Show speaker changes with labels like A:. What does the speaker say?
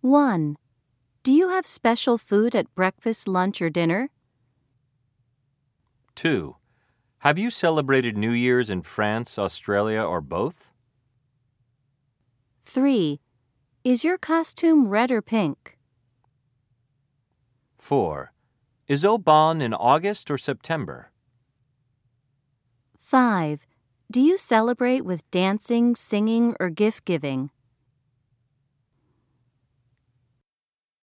A: 1. Do you have special food at breakfast, lunch, or dinner?
B: 2. Have you celebrated New Year's in France, Australia, or both?
A: 3. Is your costume red or pink?
B: 4. Is Obon in August or September?
A: 5. Do you celebrate with dancing, singing, or gift giving?